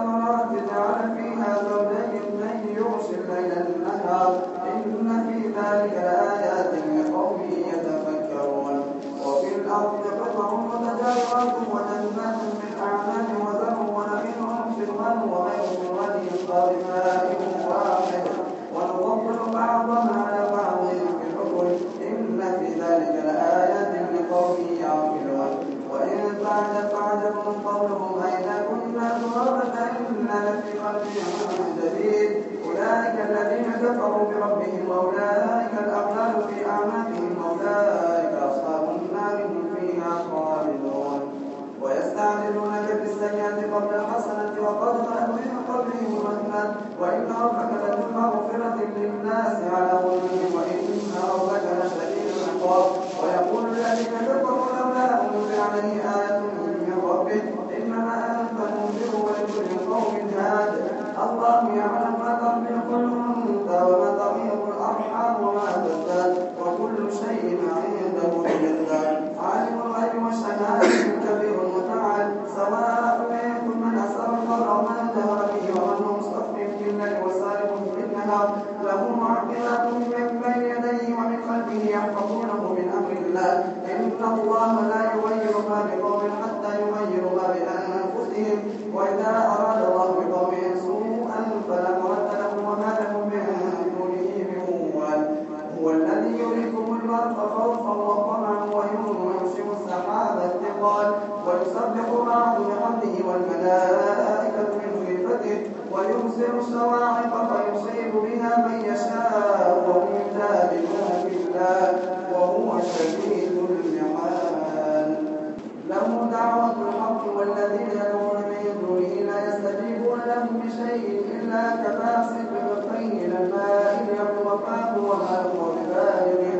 السماوات جعل فيها زوجين اثنين يغشي الليل كفروا بربهم أولئك ويسبح معه بعبده والملائكة من خيفته ويمسر الصواعق فيصيب بها من يشاء وهم تابعون في الله وهو شديد المحال له دعوة الحق والذين يدعون من دونه لا يستجيبون له بشيء إلا كباسط بطيه إلى الماء يقوى فاه وما هو ببالغ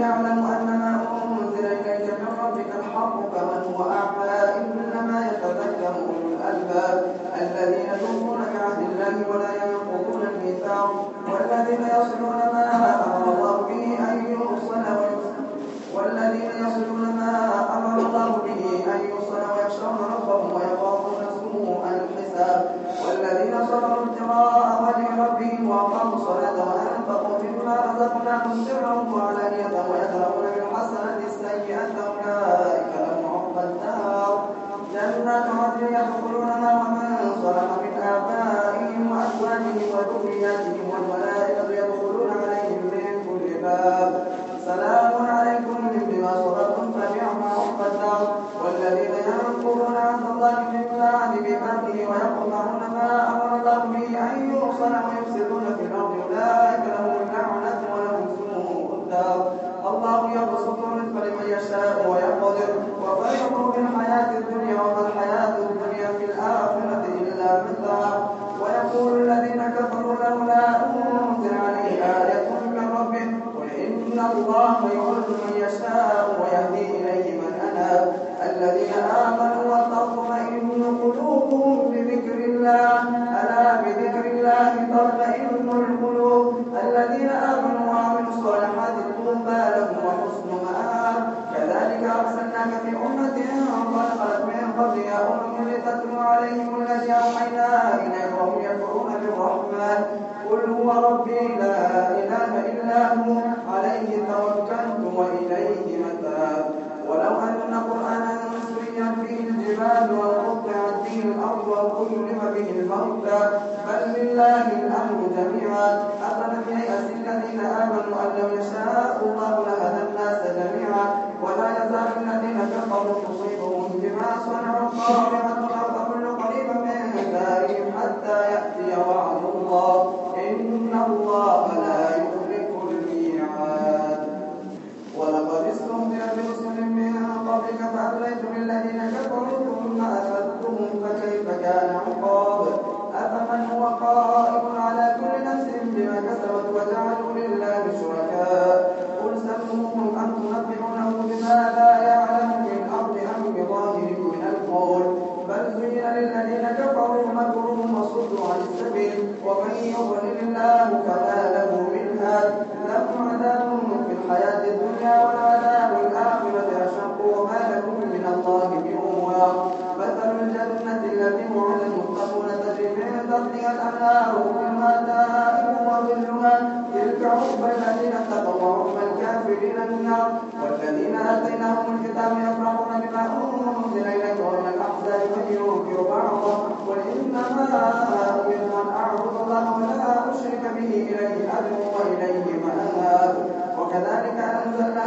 يعلم أن ما أنزل إليك من ربك الحق فمن هو أعلم.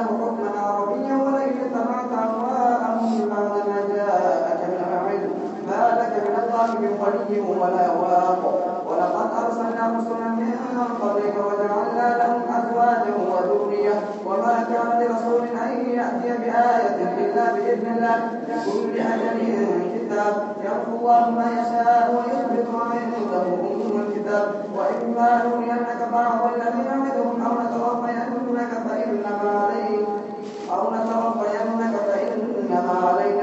حكما عربيا ولئن اتبعت أهواءهم بعد ما جاءك من العلم ما لك من الله من ولي ولا واق. ولقد أرسلنا رسلا من قبلك وجعلنا لهم أزواجا وذرية. وما كان لرسول أن يأتي بآية إلا بإذن الله لكل أجل الكتاب يمحو الله ما يشاء ويثبت وعنده أم الكتاب. وإما نرينك بعض الذي نعدهم أو نتوفينك فإنما عليك أو نتوفينك فإنما علينا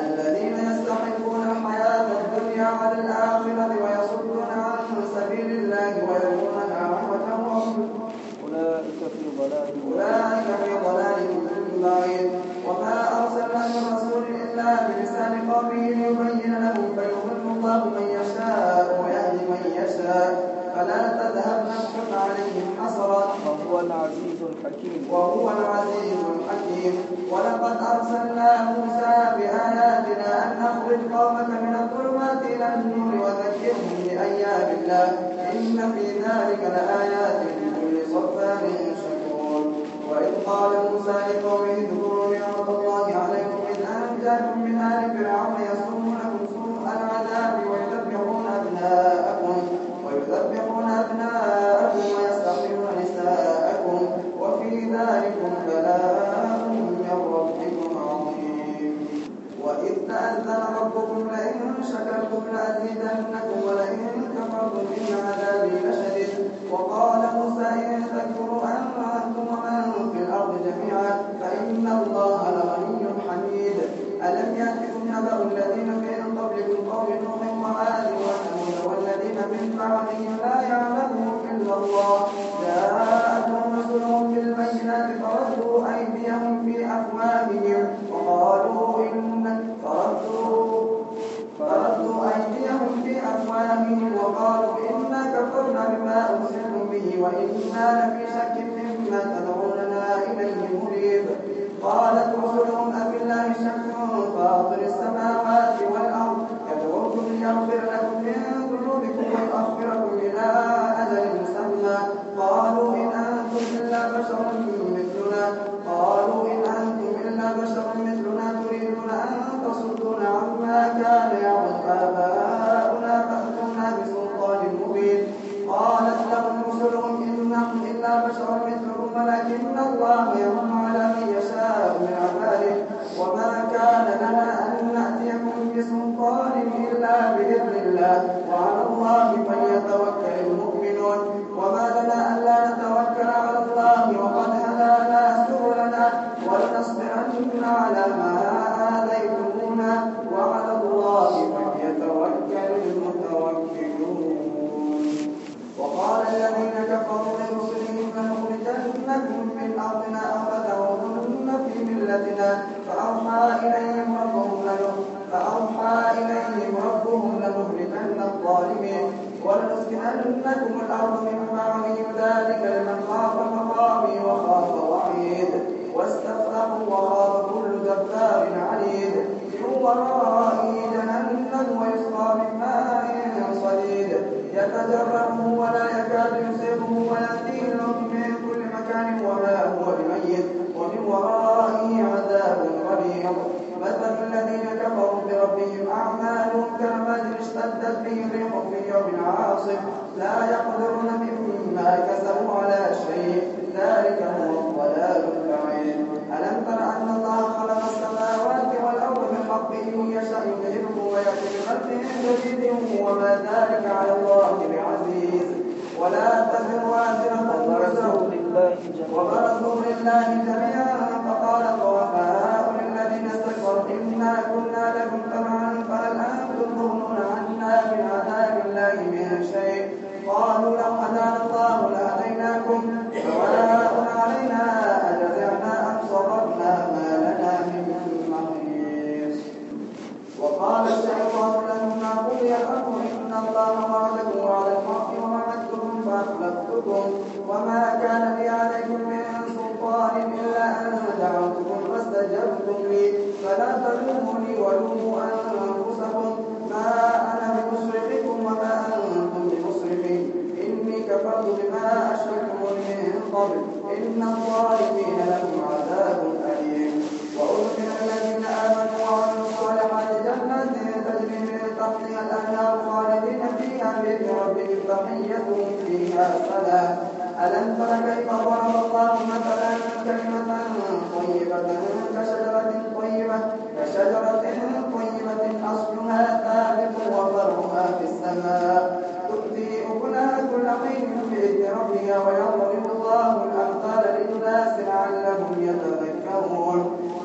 الذين يستحقون الحياة الدنيا على الآخرة ويصدون عن سبيل الله ويرون عاقبتهم أولئك في ضلال. أولئك في ضلال مبين وما أرسلنا من رسول إلا بلسان قومه ليبين لهم فيضل الله من يشاء ويهدي من يشاء. فلا تذهب نفسك عليهم حسرات وهو العزيز الحكيم. وهو العزيز الحكيم. ولقد أرسلنا موسى بآياتنا أن نخرج قومك من الظلمات إلى النور وذكرهم بأيام الله. إن في ذلك لآيات لكل صفان شكور. وإذ قال موسى لقومه وقال موسى إن تكفروا أنتم ومن Alvarez Samal, وعلى الله فليتوكل. قال الشيطان لما قضي الأمر إن الله وعده على الحق ووعدتكم فأخلفتكم وما كان لي عليكم من سلطان إلا أن دعوتكم فاستجبتم لي. فلا تلوموني ولوموا أنفسكم. ما أنا بمصرخكم وما أنتم بمصرخي إني كفرت بما أشركتم من قبل. إن الظالمين لهم عذاب أليم. وأدخل الذين آمنوا وعملوا تجري من تحتها الأنهار خالدين فيها بإذن تحيتهم فيها سلام ألم تر كيف ضرب الله مثلا كلمة طيبة كشجرة طيبة كشجرة طيبة أصلها ثابت وفرها في السماء تؤتي أكلها كل حين بإذن ربها ويضرب الله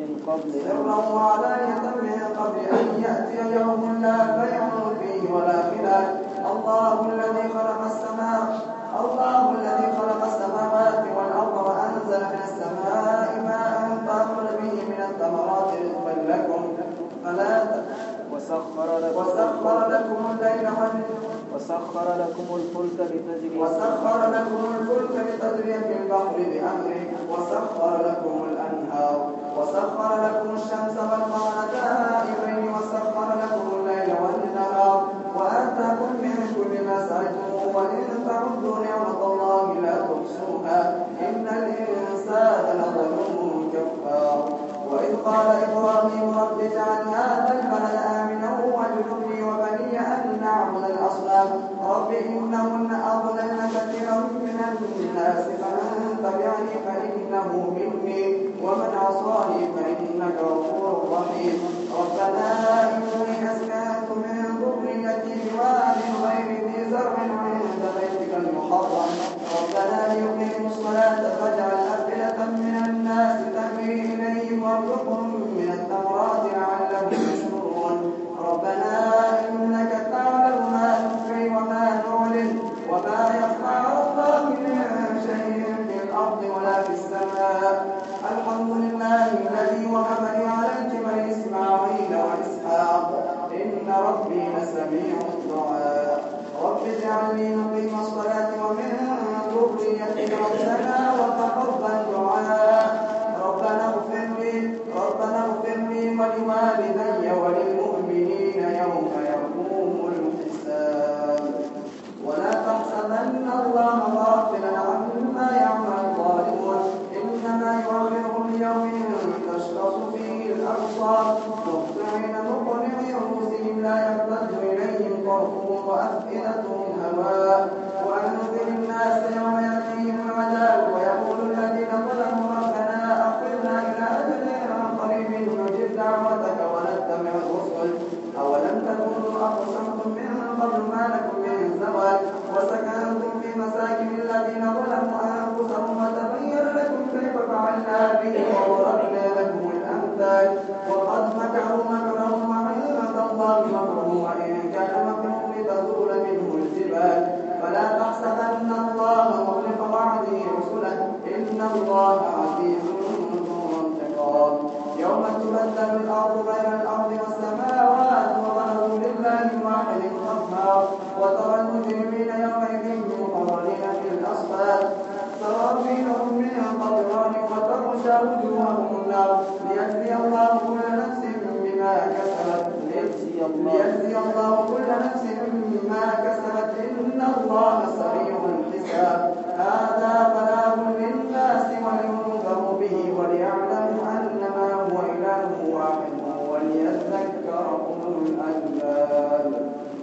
من قبل. سره وعلانية من قبل أن يأتي يوم لا بيع فيه ولا خلال الله الذي خلق السماء الله الذي خلق السماوات والأرض وأنزل من السماء ماء فأخرج به من الثمرات رزقا لكم. فلا وسخر لكم الليل والنهار وسخر لكم الفلك لتجري وسخر لكم الفلك لتجري في البحر بأمره وسخر لكم الأنهار وسخر لكم الشمس والقمر